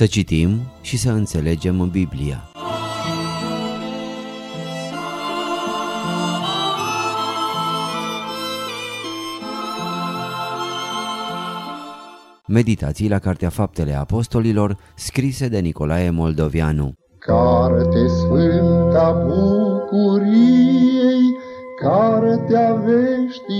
Să citim și să înțelegem Biblia. Meditații la Cartea Faptele Apostolilor, scrise de Nicolae Moldovianu. Carte Sfânta Bucuriei, Cartea veștii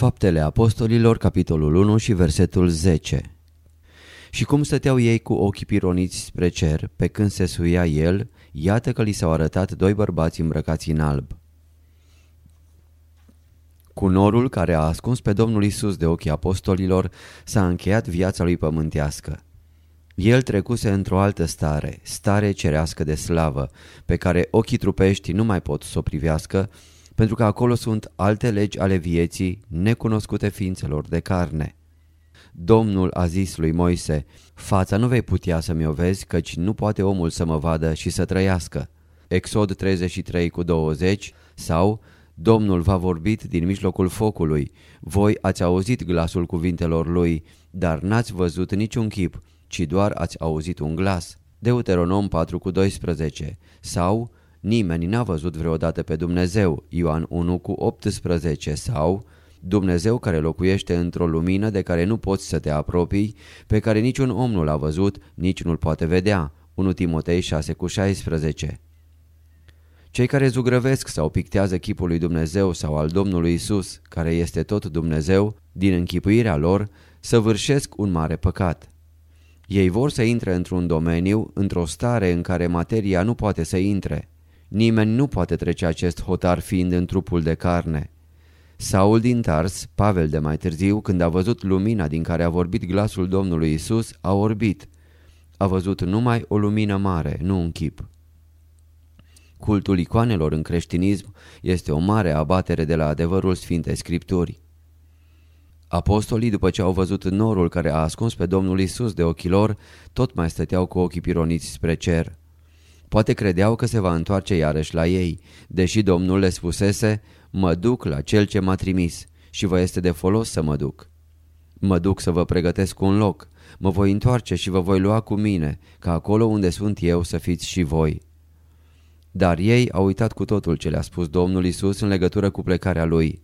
Faptele Apostolilor, capitolul 1 și versetul 10 Și cum stăteau ei cu ochii pironiți spre cer, pe când se suia el, iată că li s-au arătat doi bărbați îmbrăcați în alb. Cu norul care a ascuns pe Domnul Isus de ochii apostolilor s-a încheiat viața lui pământească. El trecuse într-o altă stare, stare cerească de slavă, pe care ochii trupești nu mai pot să o privească, pentru că acolo sunt alte legi ale vieții necunoscute ființelor de carne. Domnul a zis lui Moise, fața nu vei putea să mi-o vezi, căci nu poate omul să mă vadă și să trăiască. Exod 33 cu 20 sau Domnul v-a vorbit din mijlocul focului, voi ați auzit glasul cuvintelor lui, dar n-ați văzut niciun chip, ci doar ați auzit un glas. Deuteronom 4 cu 12 sau Nimeni n-a văzut vreodată pe Dumnezeu, Ioan 1 cu 18 sau Dumnezeu care locuiește într-o lumină de care nu poți să te apropii, pe care niciun om nu l-a văzut, nici nu-l poate vedea, 1 Timotei 6 cu 16 cei care zugrăvesc sau pictează chipul lui Dumnezeu sau al Domnului Isus, care este tot Dumnezeu, din închipuirea lor, săvârșesc un mare păcat. Ei vor să intre într-un domeniu, într-o stare în care materia nu poate să intre. Nimeni nu poate trece acest hotar fiind în trupul de carne. Saul din Tars, Pavel de mai târziu, când a văzut lumina din care a vorbit glasul Domnului Isus, a orbit. A văzut numai o lumină mare, nu un chip. Cultul icoanelor în creștinism este o mare abatere de la adevărul Sfintei Scripturi. Apostolii, după ce au văzut norul care a ascuns pe Domnul Isus de ochii lor, tot mai stăteau cu ochii pironiți spre cer. Poate credeau că se va întoarce iarăși la ei, deși Domnul le spusese, mă duc la cel ce m-a trimis și vă este de folos să mă duc. Mă duc să vă pregătesc un loc, mă voi întoarce și vă voi lua cu mine, ca acolo unde sunt eu să fiți și voi. Dar ei au uitat cu totul ce le-a spus Domnul Isus în legătură cu plecarea lui.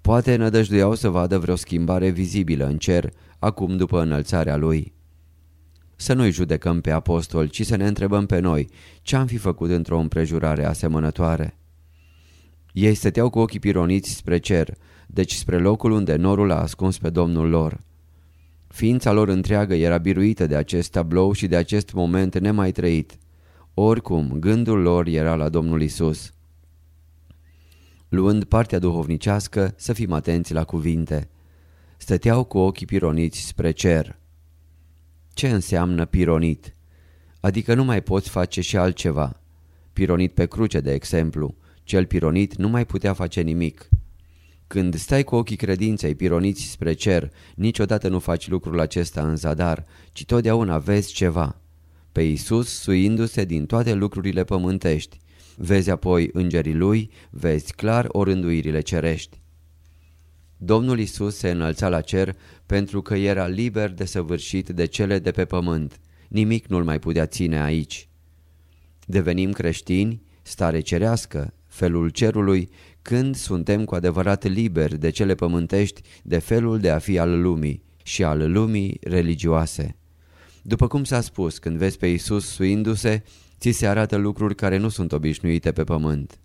Poate nădăjduiau să vadă vreo schimbare vizibilă în cer, acum după înălțarea lui. Să nu-i judecăm pe apostol, ci să ne întrebăm pe noi ce am fi făcut într-o împrejurare asemănătoare. Ei stăteau cu ochii pironiți spre cer, deci spre locul unde norul a ascuns pe Domnul lor. Ființa lor întreagă era biruită de acest tablou și de acest moment nemai trăit. Oricum, gândul lor era la Domnul Isus. Luând partea duhovnicească, să fim atenți la cuvinte. Stăteau cu ochii pironiți spre cer. Ce înseamnă pironit? Adică nu mai poți face și altceva. Pironit pe cruce, de exemplu. Cel pironit nu mai putea face nimic. Când stai cu ochii credinței pironiți spre cer, niciodată nu faci lucrul acesta în zadar, ci totdeauna vezi ceva pe Isus suindu-se din toate lucrurile pământești. Vezi apoi îngerii lui, vezi clar orânduirile cerești. Domnul Isus se înălța la cer pentru că era liber de săvârșit de cele de pe pământ. Nimic nu-l mai putea ține aici. Devenim creștini, stare cerească, felul cerului, când suntem cu adevărat liberi de cele pământești, de felul de a fi al lumii și al lumii religioase. După cum s-a spus, când vezi pe Isus suindu-se, ți se arată lucruri care nu sunt obișnuite pe pământ.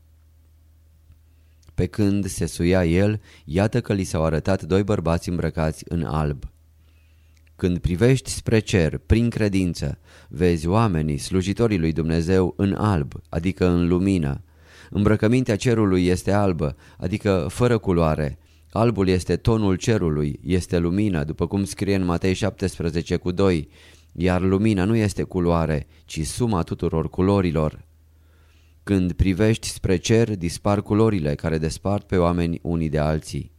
Pe când se suia el, iată că li s-au arătat doi bărbați îmbrăcați în alb. Când privești spre cer, prin credință, vezi oamenii, slujitorii lui Dumnezeu, în alb, adică în lumină. Îmbrăcămintea cerului este albă, adică fără culoare, Albul este tonul cerului, este lumină, după cum scrie în Matei 17 cu 2, iar lumina nu este culoare, ci suma tuturor culorilor. Când privești spre cer, dispar culorile care despart pe oameni unii de alții.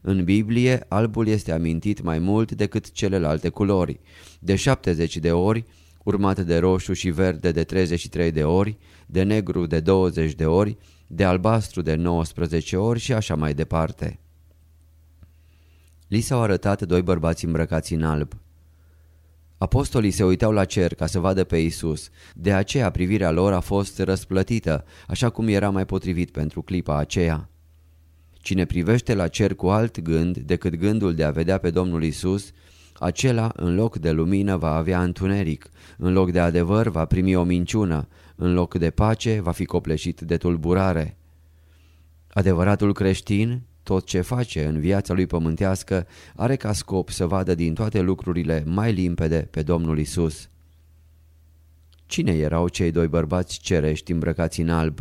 În Biblie, albul este amintit mai mult decât celelalte culori, de 70 de ori, urmat de roșu și verde de 33 de ori, de negru de 20 de ori, de albastru de 19 ori și așa mai departe. Li s-au arătat doi bărbați îmbrăcați în alb. Apostolii se uitau la cer ca să vadă pe Isus, de aceea privirea lor a fost răsplătită, așa cum era mai potrivit pentru clipa aceea. Cine privește la cer cu alt gând decât gândul de a vedea pe Domnul Isus, acela în loc de lumină va avea întuneric, în loc de adevăr va primi o minciună, în loc de pace va fi copleșit de tulburare. Adevăratul creștin, tot ce face în viața lui pământească, are ca scop să vadă din toate lucrurile mai limpede pe Domnul Isus. Cine erau cei doi bărbați cerești îmbrăcați în alb?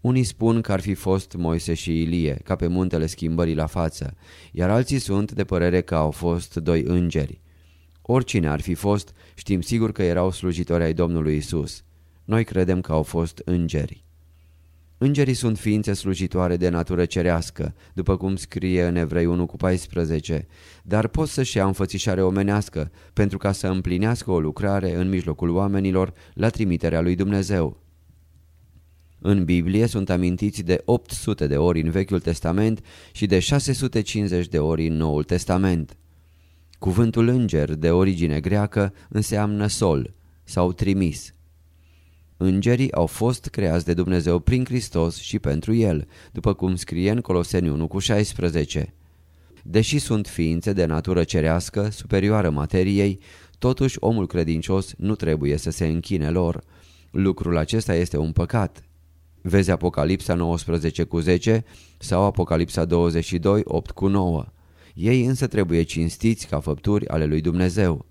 Unii spun că ar fi fost Moise și Ilie, ca pe muntele schimbării la față, iar alții sunt de părere că au fost doi îngeri. Oricine ar fi fost, știm sigur că erau slujitori ai Domnului Isus. Noi credem că au fost îngeri. Îngerii sunt ființe slujitoare de natură cerească, după cum scrie în Evrei 1 cu 14, dar pot să-și ia înfățișare omenească pentru ca să împlinească o lucrare în mijlocul oamenilor la trimiterea lui Dumnezeu. În Biblie sunt amintiți de 800 de ori în Vechiul Testament și de 650 de ori în Noul Testament. Cuvântul înger de origine greacă înseamnă sol sau trimis. Îngerii au fost creați de Dumnezeu prin Hristos și pentru El, după cum scrie în Coloseni 1 cu 16. Deși sunt ființe de natură cerească, superioară materiei, totuși omul credincios nu trebuie să se închine lor. Lucrul acesta este un păcat. Vezi Apocalipsa 19 cu 10 sau Apocalipsa 22, 8 cu 9. Ei însă trebuie cinstiți ca făpturi ale lui Dumnezeu.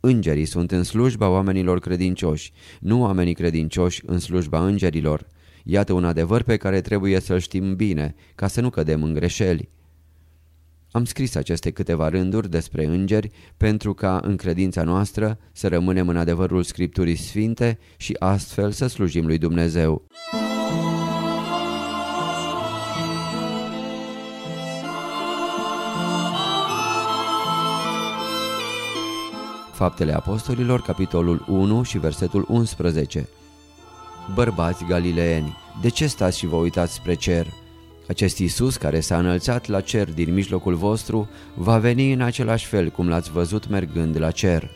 Îngerii sunt în slujba oamenilor credincioși, nu oamenii credincioși în slujba îngerilor. Iată un adevăr pe care trebuie să-l știm bine, ca să nu cădem în greșeli. Am scris aceste câteva rânduri despre îngeri pentru ca în credința noastră să rămânem în adevărul Scripturii Sfinte și astfel să slujim lui Dumnezeu. Faptele Apostolilor, capitolul 1 și versetul 11 Bărbați galileeni, de ce stați și vă uitați spre cer? Acest Iisus care s-a înălțat la cer din mijlocul vostru va veni în același fel cum l-ați văzut mergând la cer.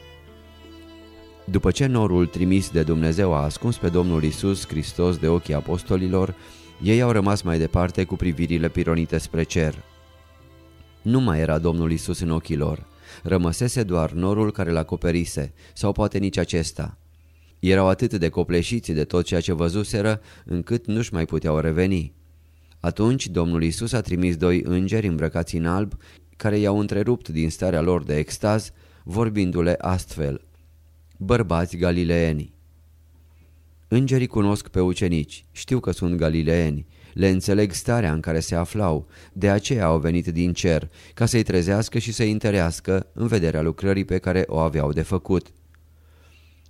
După ce norul trimis de Dumnezeu a ascuns pe Domnul Isus Hristos de ochii apostolilor, ei au rămas mai departe cu privirile pironite spre cer. Nu mai era Domnul Isus în ochii lor, rămăsese doar norul care l acoperise, sau poate nici acesta. Erau atât de copleșiți de tot ceea ce văzuseră, încât nu-și mai puteau reveni. Atunci Domnul Isus a trimis doi îngeri îmbrăcați în alb, care i-au întrerupt din starea lor de extaz, vorbindu-le astfel. Bărbați galileeni! Îngerii cunosc pe ucenici, știu că sunt galileeni, le înțeleg starea în care se aflau, de aceea au venit din cer, ca să-i trezească și să-i întărească în vederea lucrării pe care o aveau de făcut.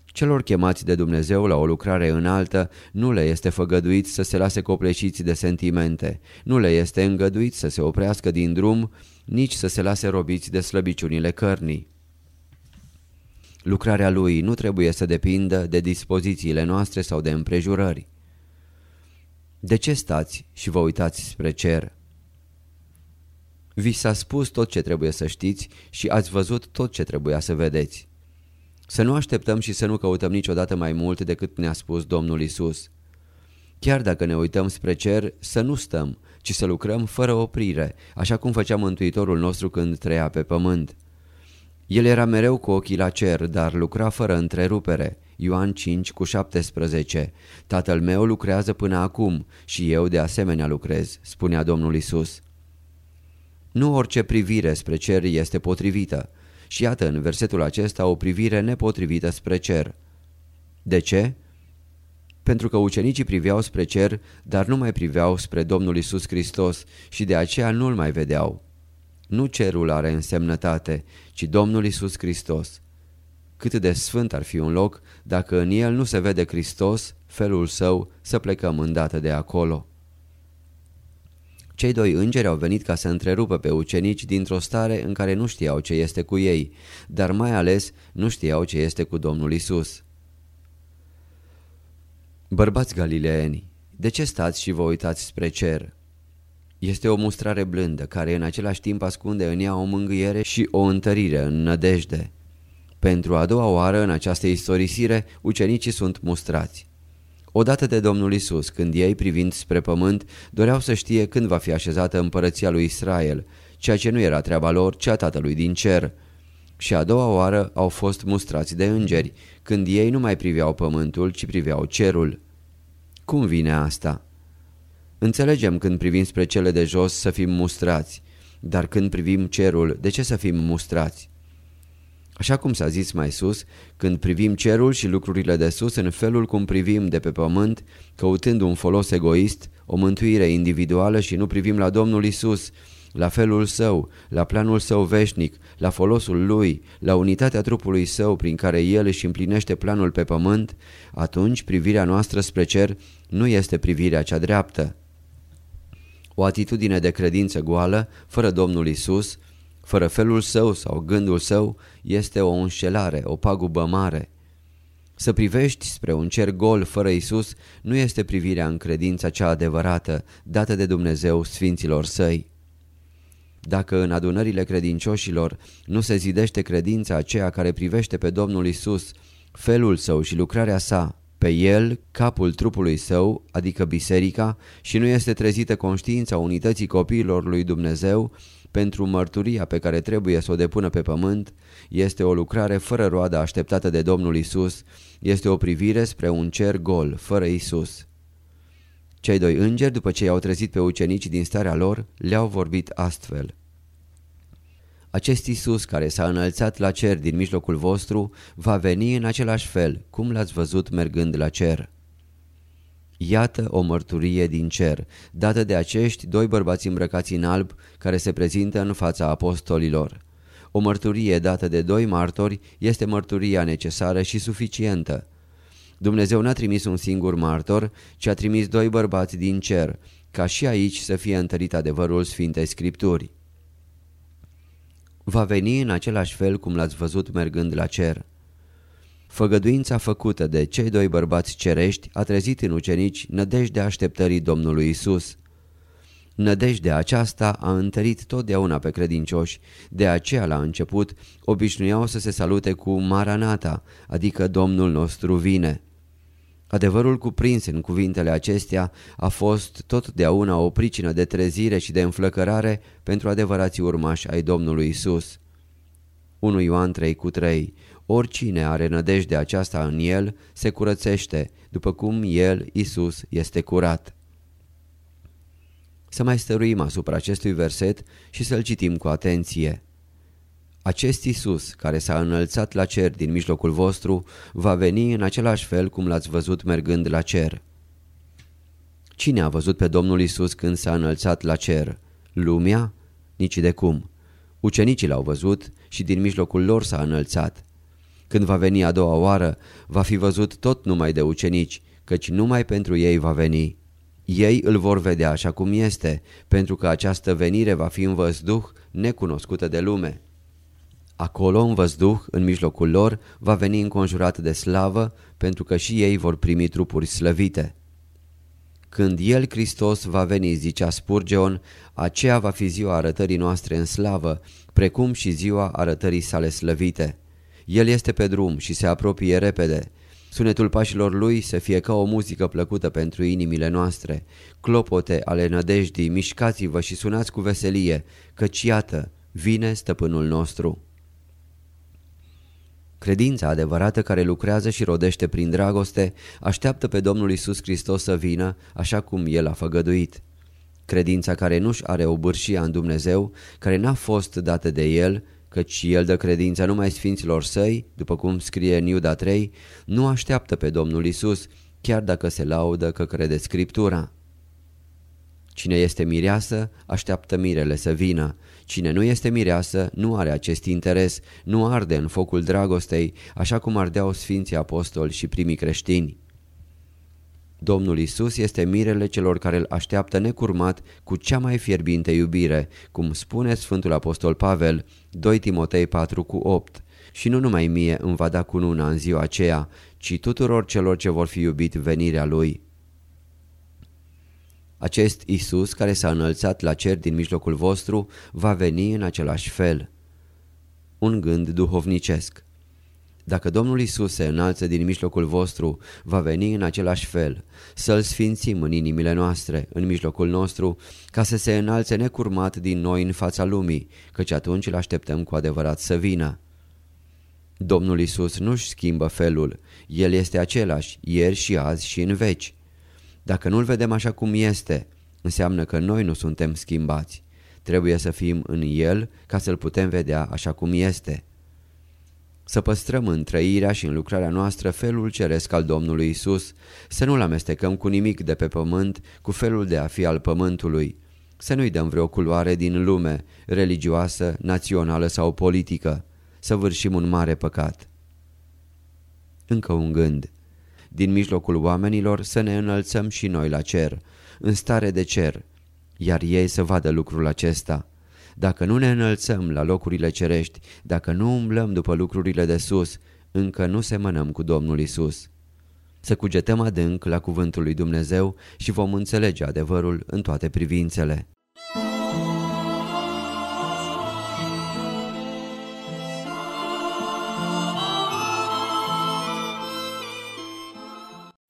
Celor chemați de Dumnezeu la o lucrare înaltă nu le este făgăduit să se lase copleșiți de sentimente, nu le este îngăduit să se oprească din drum, nici să se lase robiți de slăbiciunile cărnii. Lucrarea lui nu trebuie să depindă de dispozițiile noastre sau de împrejurări. De ce stați și vă uitați spre cer? Vi s-a spus tot ce trebuie să știți și ați văzut tot ce trebuia să vedeți. Să nu așteptăm și să nu căutăm niciodată mai mult decât ne-a spus Domnul Isus. Chiar dacă ne uităm spre cer, să nu stăm, ci să lucrăm fără oprire, așa cum făcea Mântuitorul nostru când trăia pe pământ. El era mereu cu ochii la cer, dar lucra fără întrerupere. Ioan 5 cu 17 Tatăl meu lucrează până acum și eu de asemenea lucrez, spunea Domnul Isus. Nu orice privire spre cer este potrivită. Și iată în versetul acesta o privire nepotrivită spre cer. De ce? pentru că ucenicii priveau spre cer, dar nu mai priveau spre Domnul Isus Hristos și de aceea nu-L mai vedeau. Nu cerul are însemnătate, ci Domnul Isus Hristos. Cât de sfânt ar fi un loc dacă în el nu se vede Hristos, felul său, să plecăm îndată de acolo. Cei doi îngeri au venit ca să întrerupă pe ucenici dintr-o stare în care nu știau ce este cu ei, dar mai ales nu știau ce este cu Domnul Isus. Bărbați galileeni, de ce stați și vă uitați spre cer? Este o mustrare blândă, care în același timp ascunde în ea o mângâiere și o întărire în nădejde. Pentru a doua oară în această istorisire, ucenicii sunt mustrați. Odată de Domnul Isus, când ei, privind spre pământ, doreau să știe când va fi așezată împărăția lui Israel, ceea ce nu era treaba lor, ci a Tatălui din cer. Și a doua oară au fost mustrați de îngeri, când ei nu mai priveau pământul, ci priveau cerul. Cum vine asta? Înțelegem când privim spre cele de jos să fim mustrați, dar când privim cerul, de ce să fim mustrați? Așa cum s-a zis mai sus, când privim cerul și lucrurile de sus în felul cum privim de pe pământ, căutând un folos egoist, o mântuire individuală și nu privim la Domnul Isus, la felul său, la planul său veșnic, la folosul lui, la unitatea trupului său prin care el își împlinește planul pe pământ, atunci privirea noastră spre cer nu este privirea cea dreaptă. O atitudine de credință goală, fără Domnul Isus, fără felul său sau gândul său, este o înșelare, o pagubă mare. Să privești spre un cer gol fără Isus nu este privirea în credința cea adevărată, dată de Dumnezeu Sfinților Săi. Dacă în adunările credincioșilor nu se zidește credința aceea care privește pe Domnul Isus, felul său și lucrarea sa, pe el, capul trupului său, adică biserica, și nu este trezită conștiința unității copiilor lui Dumnezeu, pentru mărturia pe care trebuie să o depună pe pământ, este o lucrare fără roadă așteptată de Domnul Isus, este o privire spre un cer gol, fără Isus. Cei doi îngeri, după ce i-au trezit pe ucenici din starea lor, le-au vorbit astfel. Acest Isus care s-a înălțat la cer din mijlocul vostru va veni în același fel, cum l-ați văzut mergând la cer. Iată o mărturie din cer, dată de acești doi bărbați îmbrăcați în alb care se prezintă în fața apostolilor. O mărturie dată de doi martori este mărturia necesară și suficientă. Dumnezeu n-a trimis un singur martor, ci a trimis doi bărbați din cer, ca și aici să fie întărit adevărul Sfintei Scripturi. Va veni în același fel cum l-ați văzut mergând la cer. Făgăduința făcută de cei doi bărbați cerești a trezit în ucenici nădejdea așteptării Domnului Isus. Nădejdea aceasta a întărit totdeauna pe credincioși, de aceea la început obișnuiau să se salute cu Maranata, adică Domnul nostru vine. Adevărul cuprins în cuvintele acestea a fost totdeauna o pricină de trezire și de înflăcărare pentru adevărații urmași ai Domnului Isus. 1 Ioan 3 cu 3 Oricine are nădejde aceasta în el se curățește, după cum el, Isus, este curat. Să mai stăruim asupra acestui verset și să-l citim cu atenție. Acest Isus, care s-a înălțat la cer din mijlocul vostru, va veni în același fel cum l-ați văzut mergând la cer. Cine a văzut pe Domnul Isus când s-a înălțat la cer? Lumea? Nici de cum. Ucenicii l-au văzut și din mijlocul lor s-a înălțat. Când va veni a doua oară, va fi văzut tot numai de ucenici, căci numai pentru ei va veni. Ei îl vor vedea așa cum este, pentru că această venire va fi în văzduh necunoscută de lume. Acolo, în văzduh, în mijlocul lor, va veni înconjurat de slavă, pentru că și ei vor primi trupuri slăvite. Când El, Hristos, va veni, zicea Spurgeon, aceea va fi ziua arătării noastre în slavă, precum și ziua arătării sale slăvite. El este pe drum și se apropie repede. Sunetul pașilor lui să fie ca o muzică plăcută pentru inimile noastre. Clopote ale nădejdii, mișcați-vă și sunați cu veselie, căci iată, vine stăpânul nostru. Credința adevărată care lucrează și rodește prin dragoste așteaptă pe Domnul Isus Hristos să vină așa cum El a făgăduit. Credința care nu-și are o bârșia în Dumnezeu, care n-a fost dată de El, căci el dă credința numai sfinților săi, după cum scrie în Iuda 3, nu așteaptă pe Domnul Isus, chiar dacă se laudă că crede Scriptura. Cine este mireasă, așteaptă mirele să vină. Cine nu este mireasă, nu are acest interes, nu arde în focul dragostei, așa cum ardeau Sfinții Apostoli și primii creștini. Domnul Isus este mirele celor care îl așteaptă necurmat cu cea mai fierbinte iubire, cum spune Sfântul Apostol Pavel, 2 Timotei 4 cu 8. Și nu numai mie îmi va da cununa în ziua aceea, ci tuturor celor ce vor fi iubit venirea Lui. Acest Isus care s-a înălțat la cer din mijlocul vostru va veni în același fel. Un gând duhovnicesc. Dacă Domnul Isus se înalță din mijlocul vostru, va veni în același fel, să-L sfințim în inimile noastre, în mijlocul nostru, ca să se înalțe necurmat din noi în fața lumii, căci atunci îl așteptăm cu adevărat să vină. Domnul Isus nu-și schimbă felul, El este același, ieri și azi și în veci. Dacă nu-L vedem așa cum este, înseamnă că noi nu suntem schimbați. Trebuie să fim în El ca să-L putem vedea așa cum este. Să păstrăm în trăirea și în lucrarea noastră felul ceresc al Domnului Isus, să nu-L amestecăm cu nimic de pe pământ, cu felul de a fi al pământului. Să nu-i dăm vreo culoare din lume, religioasă, națională sau politică. Să vârșim un mare păcat. Încă un gând. Din mijlocul oamenilor să ne înălțăm și noi la cer, în stare de cer, iar ei să vadă lucrul acesta dacă nu ne înălțăm la locurile cerești, dacă nu umblăm după lucrurile de sus, încă nu semănăm cu Domnul Isus. Să cugetăm adânc la cuvântul lui Dumnezeu și vom înțelege adevărul în toate privințele.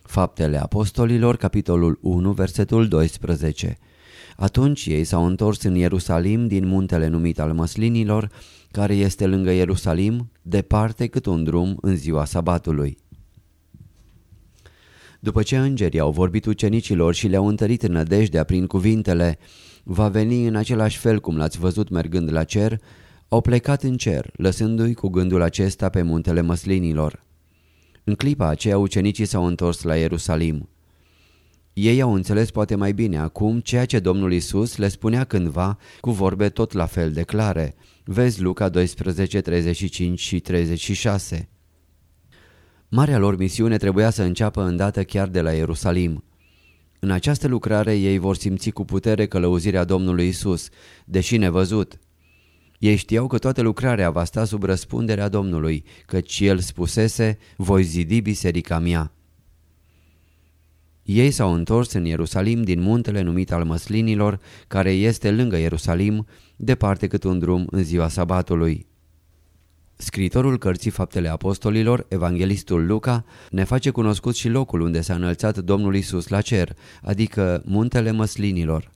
Faptele Apostolilor, capitolul 1, versetul 12 atunci ei s-au întors în Ierusalim din muntele numit al măslinilor, care este lângă Ierusalim, departe cât un drum în ziua sabatului. După ce îngerii au vorbit ucenicilor și le-au întărit nădejdea prin cuvintele Va veni în același fel cum l-ați văzut mergând la cer, au plecat în cer, lăsându-i cu gândul acesta pe muntele măslinilor. În clipa aceea ucenicii s-au întors la Ierusalim. Ei au înțeles poate mai bine acum ceea ce Domnul Isus le spunea cândva cu vorbe tot la fel de clare. Vezi Luca 12, 35 și 36. Marea lor misiune trebuia să înceapă îndată chiar de la Ierusalim. În această lucrare ei vor simți cu putere călăuzirea Domnului Isus, deși nevăzut. Ei știau că toată lucrarea va sta sub răspunderea Domnului, căci El spusese, voi zidi biserica mea. Ei s-au întors în Ierusalim din muntele numit al măslinilor, care este lângă Ierusalim, departe cât un drum în ziua sabatului. Scritorul cărții Faptele Apostolilor, evanghelistul Luca, ne face cunoscut și locul unde s-a înălțat Domnul Isus la cer, adică muntele măslinilor.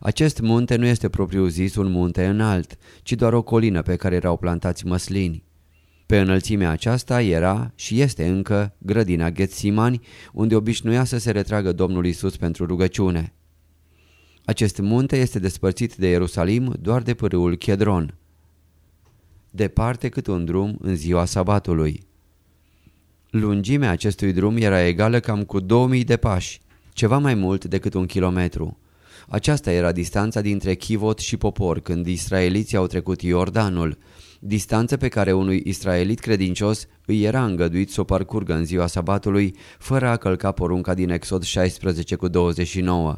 Acest munte nu este propriu zis un munte înalt, ci doar o colină pe care erau plantați măslini. Pe înălțimea aceasta era și este încă grădina Ghetsimani, unde obișnuia să se retragă Domnul Isus pentru rugăciune. Acest munte este despărțit de Ierusalim doar de pârâul Chedron. Departe cât un drum în ziua sabatului. Lungimea acestui drum era egală cam cu 2000 de pași, ceva mai mult decât un kilometru. Aceasta era distanța dintre Chivot și popor când israeliții au trecut Iordanul, distanță pe care unui israelit credincios îi era îngăduit să o parcurgă în ziua sabatului fără a călca porunca din Exod 16 cu 29.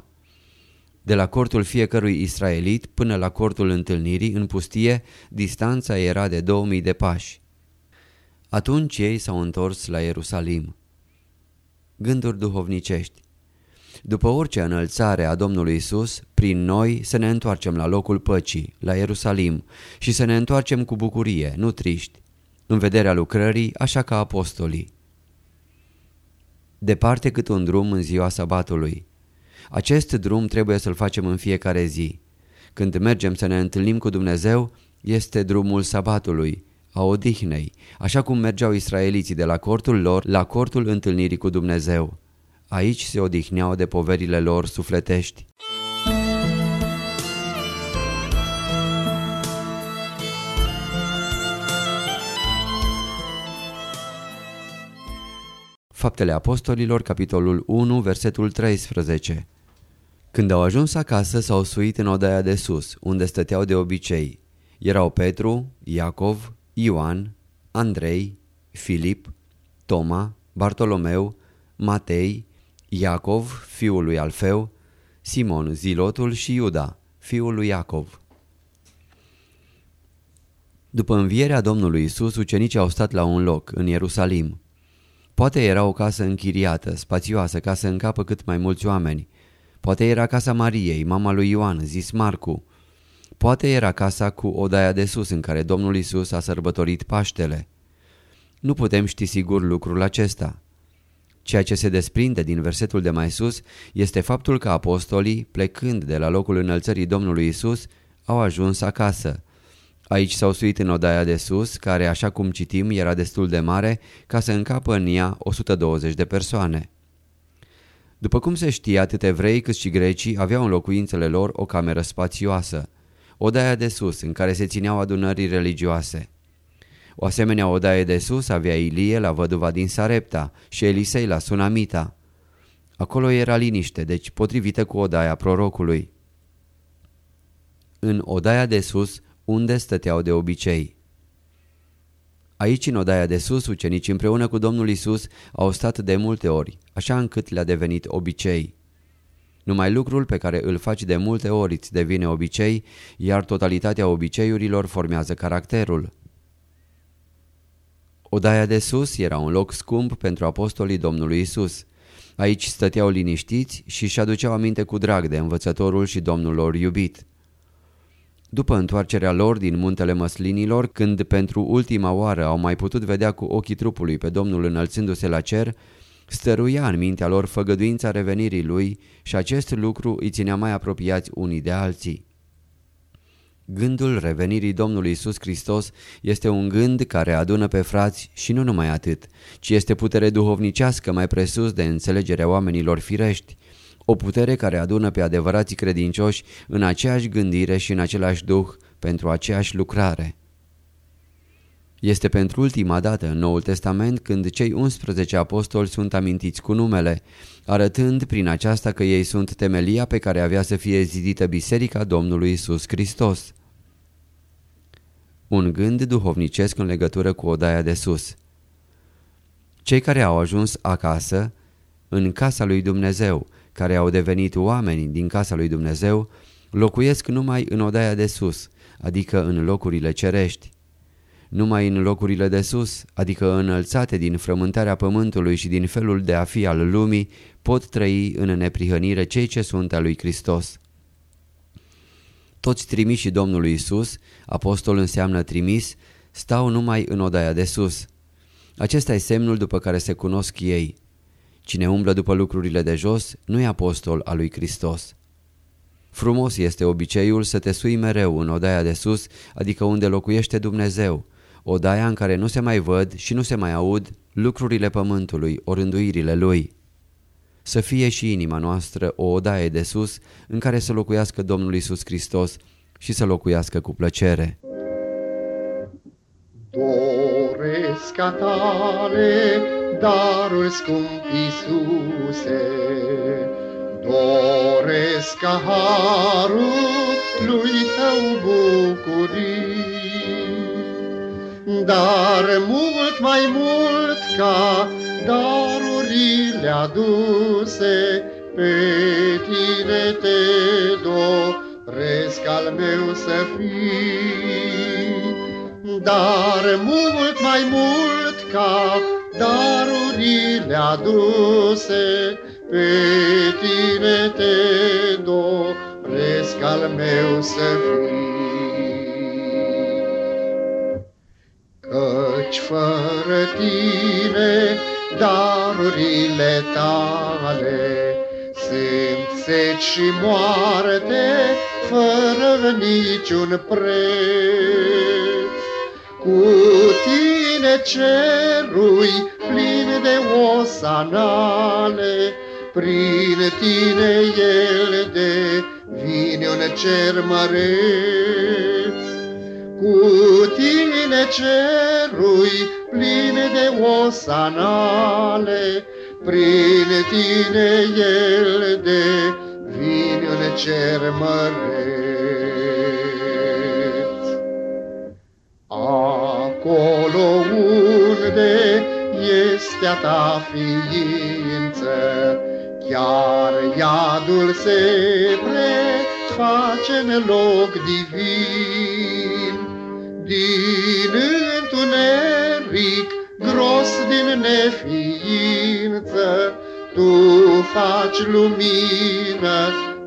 De la cortul fiecărui israelit până la cortul întâlnirii în pustie, distanța era de 2000 de pași. Atunci ei s-au întors la Ierusalim. Gânduri duhovnicești după orice înălțare a Domnului Isus, prin noi să ne întoarcem la locul păcii, la Ierusalim, și să ne întoarcem cu bucurie, nu triști, în vederea lucrării, așa ca apostolii. Departe cât un drum în ziua sabatului. Acest drum trebuie să-l facem în fiecare zi. Când mergem să ne întâlnim cu Dumnezeu, este drumul sabatului, a odihnei, așa cum mergeau israeliții de la cortul lor la cortul întâlnirii cu Dumnezeu. Aici se odihneau de poverile lor sufletești. Faptele Apostolilor, capitolul 1, versetul 13 Când au ajuns acasă, s-au suit în odaia de sus, unde stăteau de obicei. Erau Petru, Iacov, Ioan, Andrei, Filip, Toma, Bartolomeu, Matei, Iacov, fiul lui Alfeu, Simon Zilotul și Iuda, fiul lui Iacov. După învierea Domnului Isus, ucenicii au stat la un loc, în Ierusalim. Poate era o casă închiriată, spațioasă, ca să încapă cât mai mulți oameni. Poate era casa Mariei, mama lui Ioan, zis Marcu. Poate era casa cu odaia de sus în care Domnul Isus a sărbătorit Paștele. Nu putem ști sigur lucrul acesta. Ceea ce se desprinde din versetul de mai sus este faptul că apostolii, plecând de la locul înălțării Domnului Isus, au ajuns acasă. Aici s-au suit în odaia de sus, care, așa cum citim, era destul de mare ca să încapă în ea 120 de persoane. După cum se știe, atât evrei cât și grecii aveau în locuințele lor o cameră spațioasă, odaia de sus, în care se țineau adunării religioase. O asemenea odaie de sus avea Ilie la văduva din Sarepta și Elisei la Sunamita. Acolo era liniște, deci potrivită cu odaia prorocului. În odaia de sus, unde stăteau de obicei. Aici, în odaia de sus, ucenicii împreună cu Domnul Isus au stat de multe ori, așa încât le-a devenit obicei. Numai lucrul pe care îl faci de multe ori îți devine obicei, iar totalitatea obiceiurilor formează caracterul. Odaia de sus era un loc scump pentru apostolii Domnului Isus. Aici stăteau liniștiți și își aduceau aminte cu drag de învățătorul și Domnul lor iubit. După întoarcerea lor din muntele măslinilor, când pentru ultima oară au mai putut vedea cu ochii trupului pe Domnul înălțându-se la cer, stăruia în mintea lor făgăduința revenirii lui și acest lucru îi ținea mai apropiați unii de alții. Gândul revenirii Domnului Isus Hristos este un gând care adună pe frați și nu numai atât, ci este putere duhovnicească mai presus de înțelegerea oamenilor firești, o putere care adună pe adevărații credincioși în aceeași gândire și în același duh pentru aceeași lucrare. Este pentru ultima dată în Noul Testament când cei 11 apostoli sunt amintiți cu numele, arătând prin aceasta că ei sunt temelia pe care avea să fie zidită Biserica Domnului Isus Hristos. Un gând duhovnicesc în legătură cu odaia de sus. Cei care au ajuns acasă, în casa lui Dumnezeu, care au devenit oameni din casa lui Dumnezeu, locuiesc numai în odaia de sus, adică în locurile cerești. Numai în locurile de sus, adică înălțate din frământarea pământului și din felul de a fi al lumii, pot trăi în neprihănire cei ce sunt al lui Hristos. Toți trimișii Domnului Isus, apostol înseamnă trimis, stau numai în odaia de sus. Acesta e semnul după care se cunosc ei. Cine umblă după lucrurile de jos nu e apostol al lui Hristos. Frumos este obiceiul să te sui mereu în odaia de sus, adică unde locuiește Dumnezeu, odaia în care nu se mai văd și nu se mai aud lucrurile pământului, orânduirile lui. Să fie și inima noastră o odaie de sus în care să locuiască Domnul Isus Hristos și să locuiască cu plăcere. Doresc a tale darul scump Iisuse, doresc ca harul lui tău bucurii, dar mult mai mult ca darurile aduse, pe tine te doresc al meu să fii, dar mult mai mult ca darurile aduse, pe tine te doresc al meu să fii. Căci fără tine darurile tale sunt seci și moarte fără niciun preț. Cu tine cerui plin de osanale, prin tine el devine un cer măreț. Cu tine cerui pline de osanale, prin tine el de vin în cer măreț. Acolo unde este a ta ființă, chiar iadul se preface în loc divin, din întuneric gros din neființă, Tu faci lumină,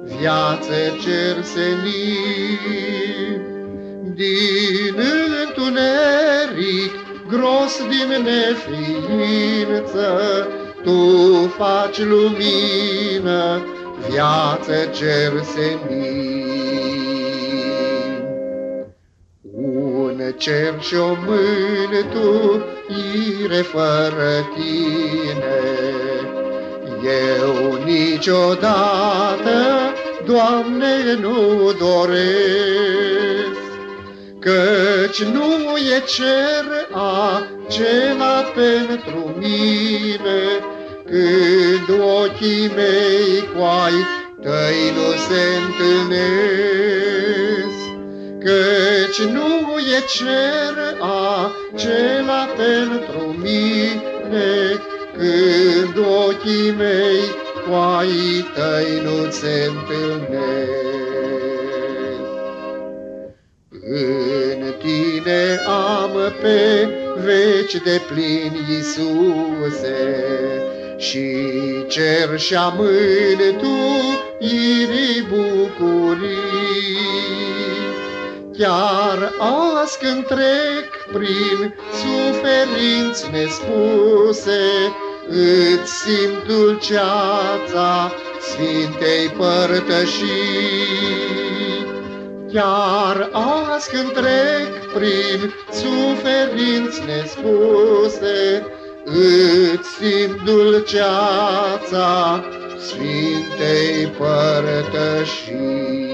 viață cer senin. Din întuneric, gros din neființă, Tu faci lumină, viață cer senin. Cer și o mântuire fără tine, eu niciodată, Doamne, nu doresc, Căci nu e cer acela pentru mine, Când ochii mei cu ai tăi nu se întâlnesc. Căci nu e cer acela pentru mine, când ochii mei cu ai tăi nu se întâlnesc. În tine am pe veci de plin, Iisuse, și cer și-a mântuirii bucurii. Chiar azi când trec prin suferinți nespuse, Îți simt dulceața Sfintei Părtășii. Chiar azi când trec prin suferinți nespuse, Îți simt dulceața Sfintei Părtășii.